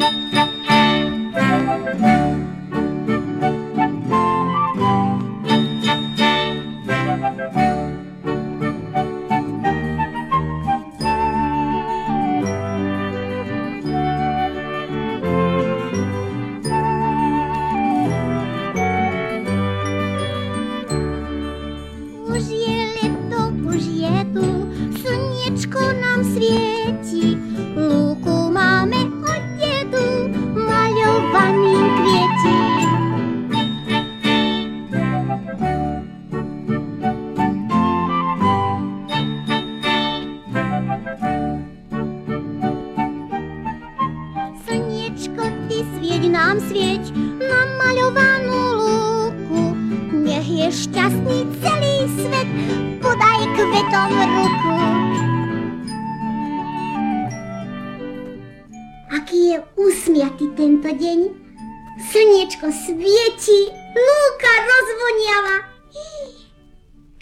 thank you. ty svieť nám svieť na maľovanú lúku. Nech je šťastný celý svet, podaj kvetom ruku. Aký je usmiatý tento deň, slniečko svieti, lúka rozvoniava.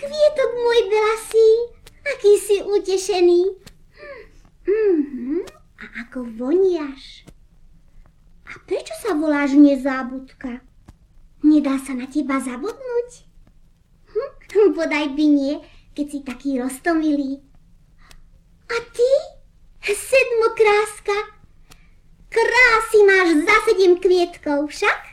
Kvietok môj belasý, aký si utešený. Mm-hmm. A ako voniaš zábudka. Nedá sa na teba zabudnúť? Hm, bodaj by nie, keď si taký roztomilý. A ty, sedmokráska, krásy máš za sedem kvietkov však?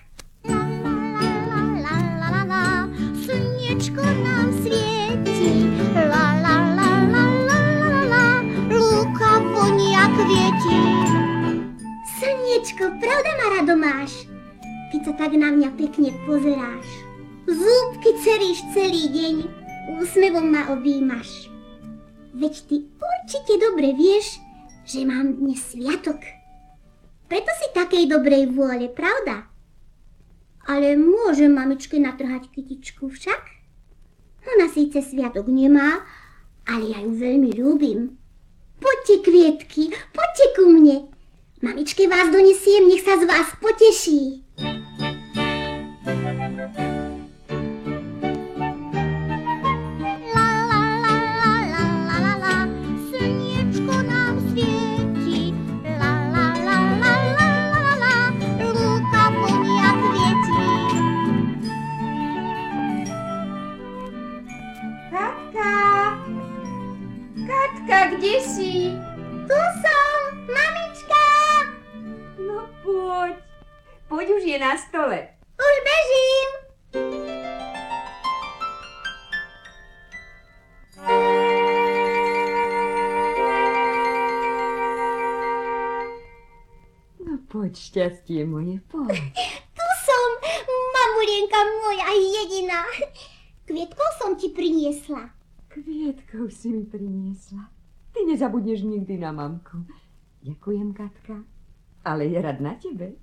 Slnečko, pravda ma rado máš? keď sa tak na mňa pekne pozeráš. Zúbky ceríš celý deň, úsmevom ma objímaš. Veď ty určite dobre vieš, že mám dnes sviatok. Preto si takej dobrej vôle, pravda? Ale môžem mamičke natrhať kytičku však? Ona síce sviatok nemá, ale ja ju veľmi ľúbim. Poďte, kvietky, poďte ku mne. Mamičke vás donesiem, nech sa z vás poteší. kde si? Poď už je na stole. Už bežím. No poď, šťastie moje, poď. Tu som, mamulienka moja jediná. Kvietkov som ti priniesla. Kvietkov si mi priniesla. Ty nezabudneš nikdy na mamku. Ďakujem, Katka. Ale je rad na tebe.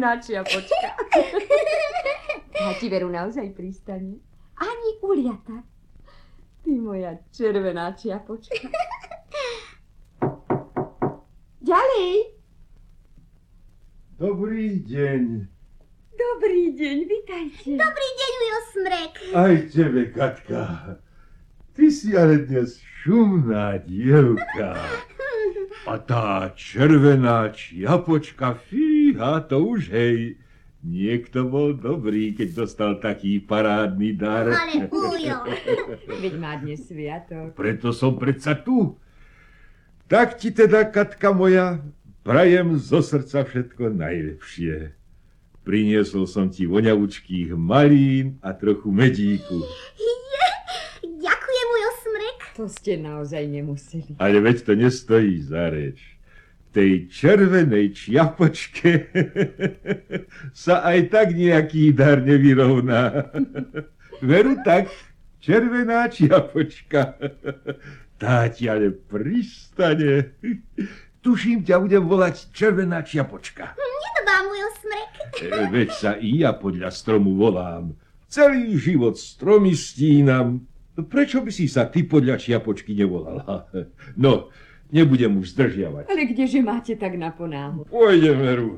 červená čiapočka. A ti veru naozaj pristane. Ani uliata. Ty moja červená čiapočka. Ďalej. Dobrý deň. Dobrý deň, vitajte. Dobrý deň, Ujo Smrek. Aj tebe, Katka. Ty si ale dnes šumná dievka. A tá červená čiapočka, fíha, to už hej. Niekto bol dobrý, keď dostal taký parádny dar. Ale Ujo. Veď má dnes sviatok. Preto som predsa tu. Tak ti teda, Katka moja, prajem zo srdca všetko najlepšie. Priniesol som ti voňavučkých malín a trochu medíku. Je, ďakujem, môj osmrek. To ste naozaj nemuseli. Ale veď to nestojí za reč. Tej červenej čiapočke sa aj tak nejaký dar nevyrovná. Veru tak, červená čiapočka. Tá ti ale pristane. Tuším, ťa budem volať červená čiapočka. Nedbá, môj osmrek. E, Veď sa i ja podľa stromu volám. Celý život stromy stínam. Prečo by si sa ty podľa čiapočky nevolala? No, nebudem už zdržiavať. Ale kdeže máte tak naponáhlu? Pôjdem, Veru.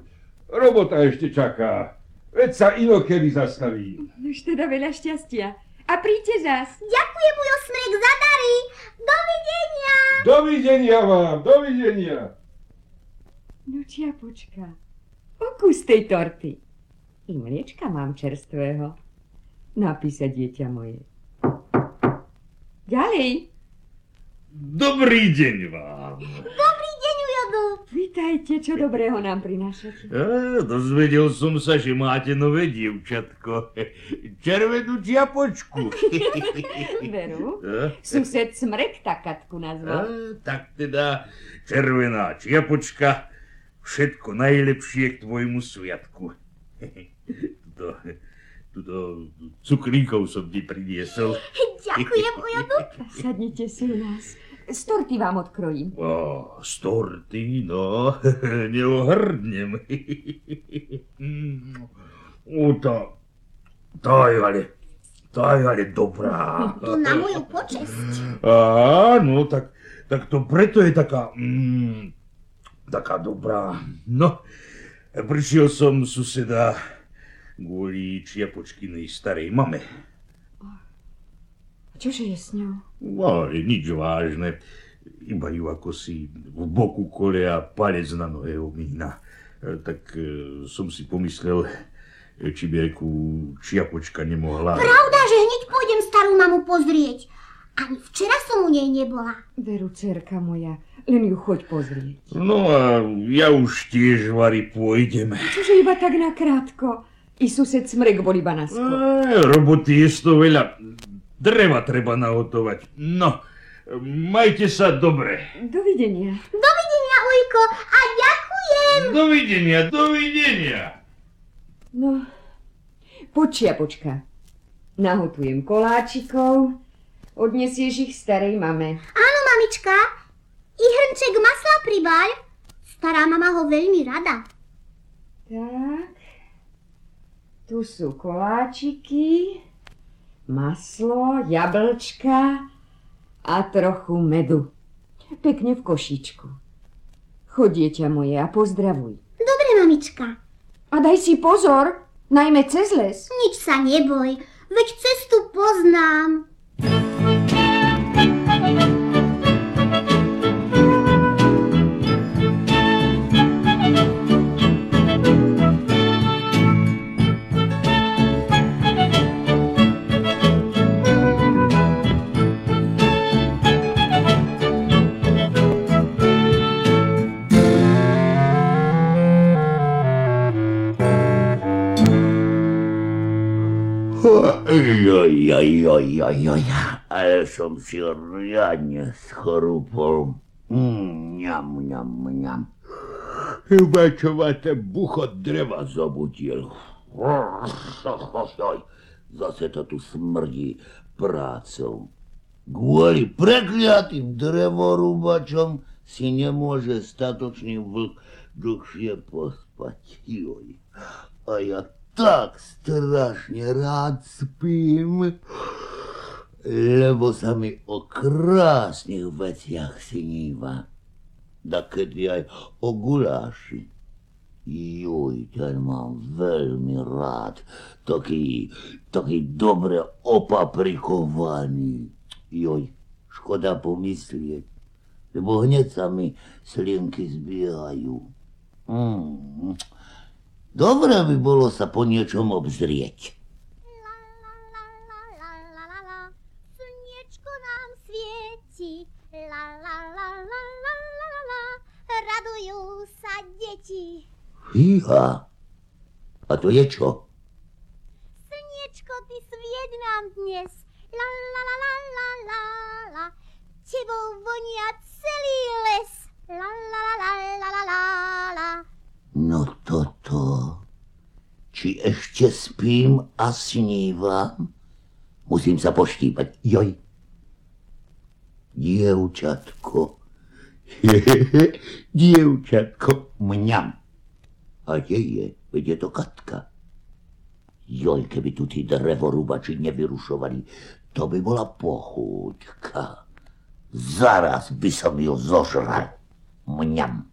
Robota ešte čaká. Veď sa inokedy zastaví. Už teda veľa šťastia. A príďte zas. Ďakujem, môj osmrek, za dary. Dovidenia. Dovidenia vám, dovidenia. No čiapočka, pokus tej torty. I mliečka mám čerstvého. Napísa dieťa moje. Ďalej. Dobrý deň vám. Dobrý deň, Ujodu. Vítajte, čo dobrého nám prinášate. A, dozvedel som sa, že máte nové dievčatko. Červenú čiapočku. Veru? A, Sused Smrek takatku a, nazval. tak teda, červená čiapočka, všetko najlepšie k tvojmu sviatku. Tuto, tuto cukríkov som ti priniesol. Ďakujem, Ujodu. Sadnite si u nás. Z torty vám odkrojím. Ó, z torty, no, neohrdnem. Ó, tá, tá je ale, tá je ale dobrá. To na moju počesť. Áno, tak, tak to preto je taká, mm, taká dobrá. No, prišiel som suseda kvôli Čiapočkinej starej mame. Čože je s ňou? No, ale nič vážne. Iba ju ako si v boku kolea palec na nohe omína. E, Tak e, som si pomyslel, e, či by reku Čiapočka nemohla... Pravda, že hneď pôjdem starú mamu pozrieť. Ani včera som u nej nebola. Veru, cerka moja, len ju choď pozrieť. No a ja už tiež, Vary, pôjdem. Čože iba tak nakrátko? Na skok. E, roboty je to veľa. Dreva treba nahotovať. No, majte sa dobre. Dovidenia. Ujko, a ďakujem. Dovidenia, dovidenia. No, poď čiapočka. Nahotujem koláčikov, odnesieš ich starej mame. Áno, mamička. I hrnček masla pribáľ. Stará mama ho veľmi rada. Tak, tu sú koláčiky, maslo, jablčka a trochu medu. Pekne v košičku. Chod, dieťa moje, a pozdravuj. Dobre, mamička. A daj si pozor, najmä cez les. Nič sa neboj, veď cestu poznám. Oj, oj, oj, oj, oj, oj, ale som si riadne schrupol. Mm, ňam, ňam, ňam. Chyba čo ma ten buchot dreva zobudil. Zase to tu smrdí prácou. Kvôli prekliatým drevorúbačom si nemôže statočný vlk dlhšie pospať. Joj. A ja tak strašne rád spím, lebo sa mi o krásnych veciach sníva. Dakedy aj o guláši. Juj, ten mám veľmi rád. Taký, taký dobre opaprikovaný. Joj, škoda pomyslieť, lebo hneď sa mi slienky zbiehajú. Mm. Dobre by bolo sa po niečom obzrieť. La, la, la, la, la, la, la, la. Slniečko nám svieti. La, la, la, la, la, la, la. Radujú sa deti. Fíha, A to je čo? Slniečko, ty svieť nám dnes. La la la la la la la. Tebou vonia celý les. La la la la la la la la. No toto. Či ešte spím a snívam? Musím sa poštípať. Joj. Dievčatko. Dievčatko, mňam. A kde je? Veď je to Katka. Joj, keby tu tí drevorúbači nevyrušovali, to by bola pochúťka. Zaraz by som ju zožral. Mňam.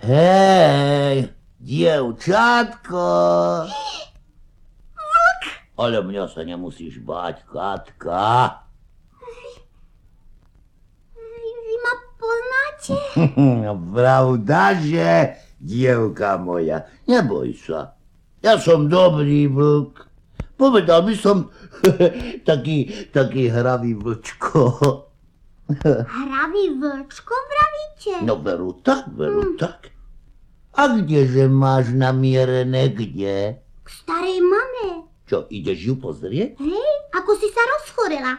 Hej, dievčatko. Ale mňa sa nemusíš báť, Katka. Vy, vy ma poznáte? Pravda, že, dievka moja, neboj sa. Ja som dobrý vlk. Povedal by som taký, taký hravý vlčko. Hravý vlčko vravíte? No veru tak, veru tak. A kdeže máš namierené, kde? K starej mame. Čo, ideš ju pozrieť? Hej, ako si sa rozchorela.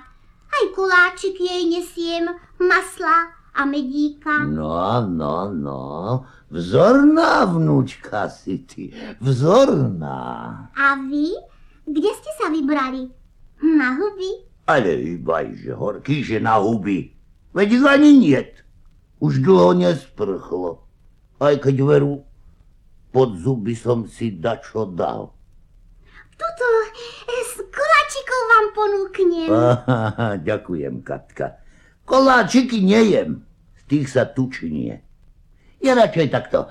Aj koláčik jej nesiem, masla a medíka. No, no, no. Vzorná vnúčka si ty. Vzorná. A vy? Kde ste sa vybrali? Na huby? Ale ibaj, že horký, že na huby. Veď ho ani niet. Už dlho nesprchlo. Aj keď veru, pod zuby som si dačo dal. Tuto, eh, s koláčikou vám ponúknem. Aha, ďakujem, Katka. Koláčiky nejem, z tých sa tučinie. Ja radšej takto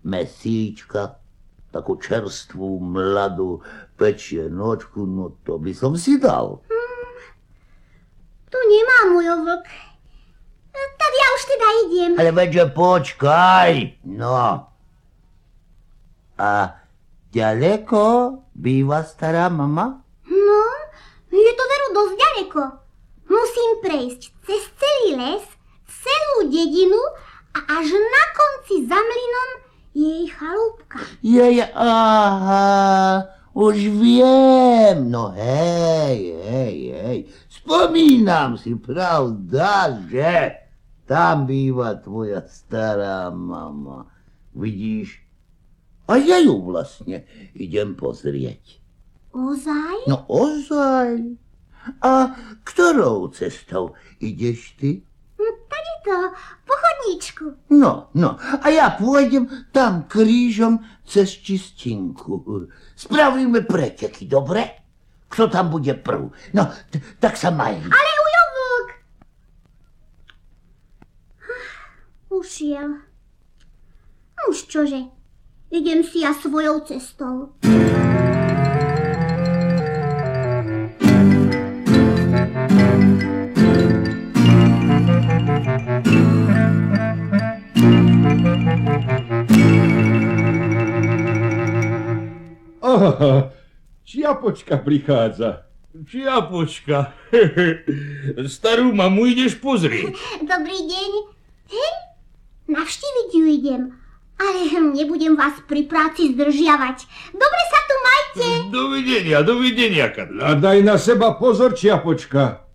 mesíčka, takú čerstvú, mladú pečienočku, no to by som si dal. Tu nemá môj vlk. Eh, Tak ja už teda idem. Ale veďže počkaj, no. A ďaleko býva stará mama? No, je to veru dosť ďaleko. Musím prejsť cez celý les, celú dedinu a až na konci za mlynom je jej chalúbka. Jej, aha, už viem, no hej, hej, hej. Spomínam si, pravda, že tam býva tvoja stará mama. Vidíš? A ja ju vlastne idem pozrieť. Ozaj? No ozaj. A ktorou cestou ideš ty? Hm, Tady to, po chodníčku. No, no, a ja pôjdem tam krížom cez čistinku. Spravíme preteky, dobre? Kto tam bude prv? No, tak sa maj. Ale ujo vlk! Ušiel. Už čože, idem si ja svojou cestou. Aha, čiapočka prichádza. Čiapočka. Starú mamu ideš pozrieť. Dobrý deň. Navštíviť ju idem. Ale nebudem vás pri práci zdržiavať. Dobre sa tu majte. Dovidenia, dovidenia, Katka. A daj na seba pozor, čiapočka.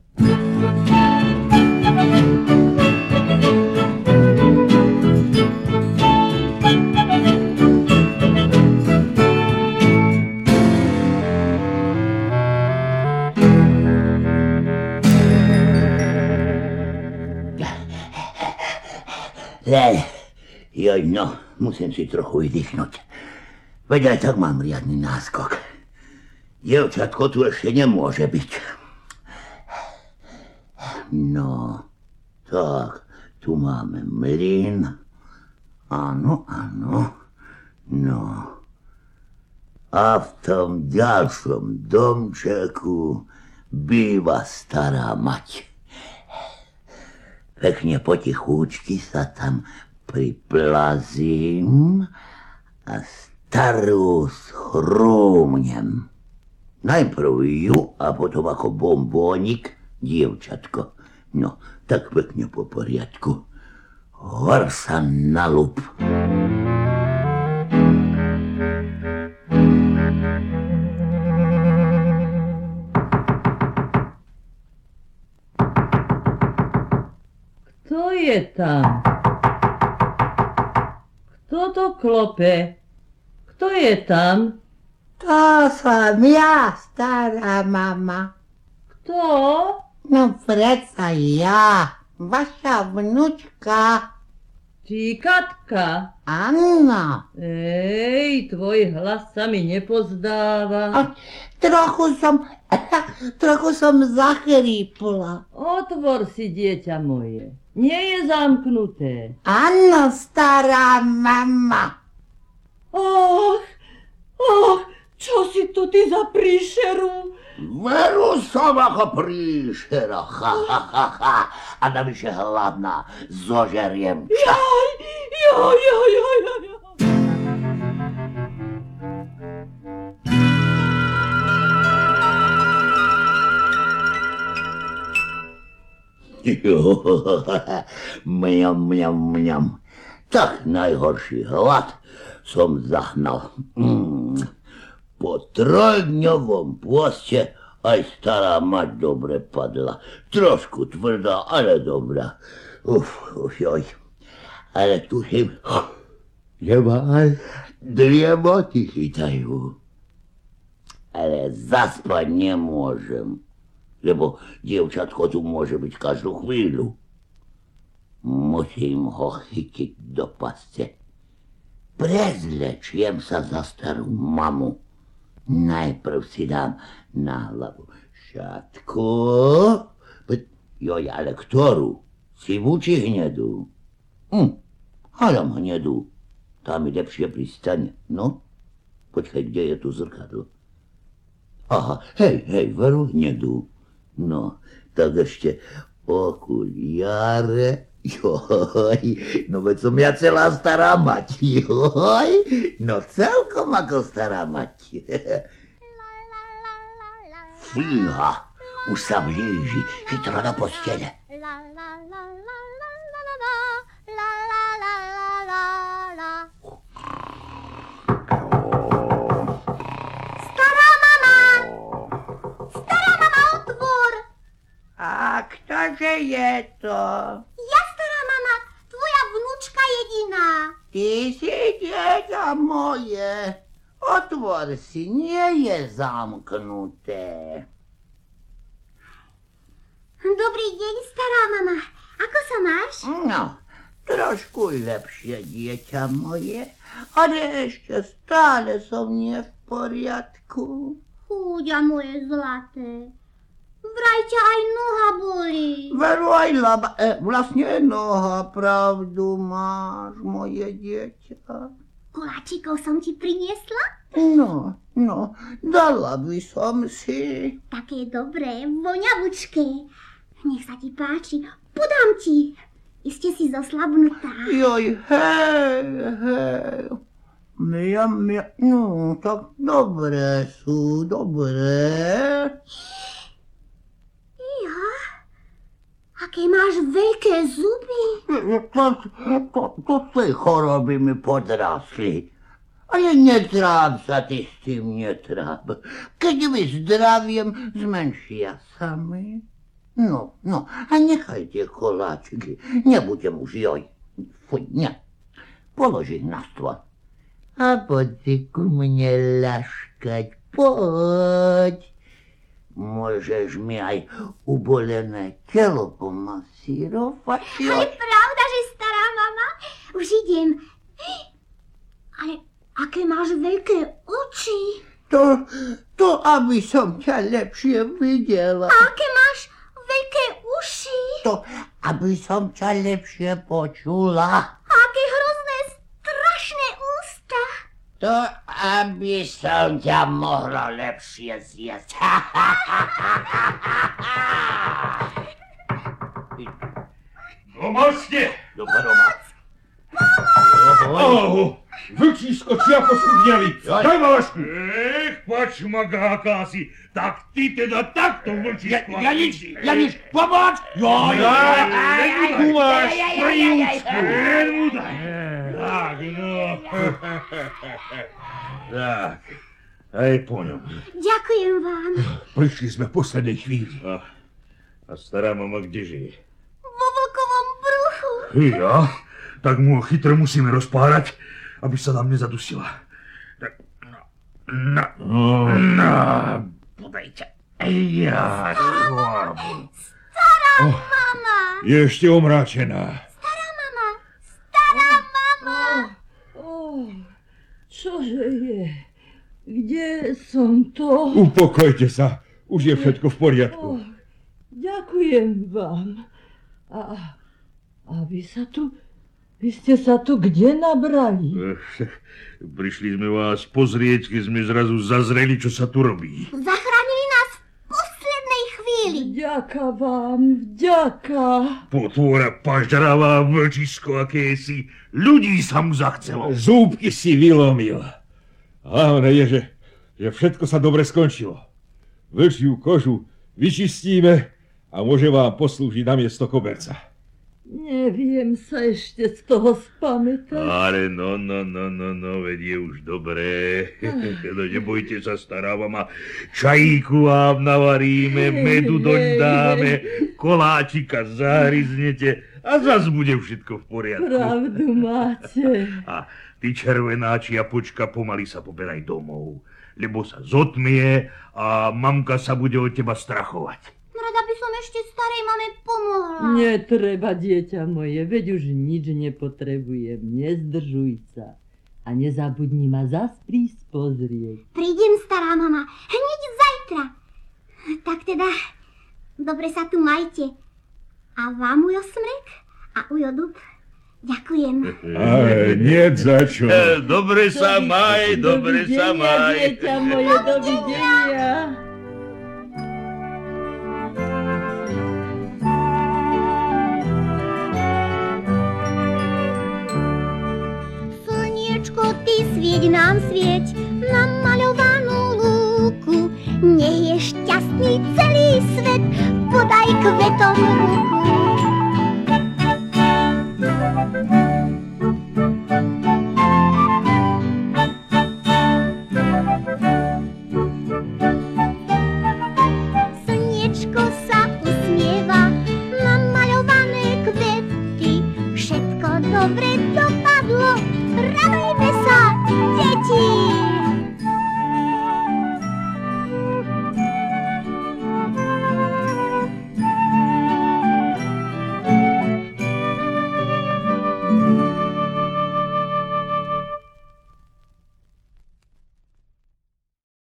Le, joj, no, musím si trochu vydýchnuť. Veď aj tak mám riadny náskok. Dievčatko tu ešte nemôže byť. No, tak, tu máme mlyn. Áno, áno, no. A v tom ďalšom domčeku býva stará mať. Pekne potichúčky sa tam priplazím a starú schrúmnem. Najprv ju a potom ako bombónik dievčatko. No, tak pekne po poriadku. Hor sa na lup. Je tam? Kto to klope? Kto je tam? To som ja, stará mama. Kto? No predsa ja, vaša vnúčka. Ty Katka. Anna. Ej, tvoj hlas sa mi nepozdáva. A trochu som, trochu som zachrípla. Otvor si, dieťa moje. Nie je zamknuté. Áno, stará mama. Och, och, čo si to ty za príšeru? Veru som ako príšera, ha, ha, ha, ha. A navyše hladná, zožeriem ťa. Jaj, jaj, jaj, jaj, jaj. Mniam, mniam, mniam. Tak najgorszy głód som zahnal. Mm. Po trojdniowom płoście aj stara mać dobre padla. Troszku twarda, ale dobra. Uf, uf, oj. Ale tu się... Nie ma aż dwie moty chytają. Ale zaspać nie możemy. Lebo dievčatko tu môže byť každú chvíľu. Musím ho chytiť do pasce. Prezlečiem sa za starú mamu. Najprv si dám na hlavu šatku. Joj, ale ktorú? Sivú či hnedú? Hm, hádam hnedú. Tá mi lepšie pristane. No, počkaj, kde je tu zrkadlo? Aha, hej, hej, veru hnedú. No, tak ešte okuliare. Joj, no veď som ja celá stará mať. Joj, no celkom ako stará mať. Fíha, už sa blíži, chytro do postele. Ktože je to? Ja, stará mama, tvoja vnúčka jediná. Ty si dieťa moje. Otvor si, nie je zamknuté. Dobrý deň, stará mama. Ako sa máš? No, trošku lepšie, dieťa moje, ale ešte stále som nie v poriadku. Chúďa moje zlaté. Vraj ťa aj noha bolí. Veru aj laba, e, vlastne noha, pravdu máš, moje dieťa. Koláčikov som ti priniesla? No, no, dala by som si. Také dobré, voňavučké. Nech sa ti páči, podám ti. Iste si zoslabnutá. Joj, hej, hej. Mia, mia, no, tak dobré sú, dobré. Ja? Aké máš veľké zuby. To, to, to tej choroby mi podrasli. Ale netráp sa ty s tým netráp. Keď vyzdraviem, zmenšia sami. No, no, a nechaj tie koláčiky. Nebudem už joj. Fuj, nie. Polož ich na stôl. A poď ku mne ľaškať, poď. Môžeš mi aj ubolené telo pomasírovať. Ale pravda, že stará mama? Už idem. Ale aké máš veľké oči. To, to, aby som ťa lepšie videla. A aké máš veľké uši. To, aby som ťa lepšie počula. A aké hrozné, strašné ústa. To, a mi sądzia moro lepszy jest jest. Pomocnie! Do baroma. O, wycisz skoczyła po skubniami. Daj małaszku. Ech, patrz, maga Akasi. Tak ty ty da tak to wrócisz. Ja, ja! Janisz, pomocz! Jo, jo, kumasz, prejuczku. Tak, no. Tak, aj po ňom. Ďakujem vám. Prišli sme v poslednej chvíli. A, a stará mama kde žije? Vo vlkovom bruchu. Ja? Tak mu chytro musíme rozpárať, aby sa nám nezadusila. Tak, no, no, No, no, podajte. Ja, Mama, je ešte omráčená. stará mama, stará mama. Oh, čože je? Kde som to? Upokojte sa, už je všetko v poriadku. Oh, ďakujem vám. A, a vy sa tu, vy ste sa tu kde nabrali? Prišli sme vás pozrieť, keď sme zrazu zazreli, čo sa tu robí. V chvíli. Vďaka vám, vďaka. Potvora pažravá vlčisko, aké si. Ľudí sa mu zachcelo. Zúbky si vylomil. Hlavné je, že, že všetko sa dobre skončilo. Vlčiu kožu vyčistíme a môže vám poslúžiť na miesto koberca. Neviem sa ešte z toho spamätať. Ale no, no, no, no, no, veď je už dobré. No, nebojte sa, stará mama. Čajíku vám navaríme, medu doň dáme, koláčika zahryznete a zas bude všetko v poriadku. Pravdu máte. A ty červenáči a počka pomaly sa poberaj domov, lebo sa zotmie a mamka sa bude od teba strachovať. Rada by som ešte starej mame pomohla. Netreba, dieťa moje, veď už nič nepotrebujem. Nezdržuj sa. A nezabudni ma zas prísť pozrieť. Prídem, stará mama, hneď zajtra. Tak teda, dobre sa tu majte. A vám, ujo Smrek a ujo Dub, ďakujem. Ale nie za čo. E, Dobre sa maj, dobre sa Dovidenia, maj. dieťa moje, dovidenia. Ty svieť nám svieť na maľovanú lúku. Nech je šťastný celý svet, podaj kvetom ruku.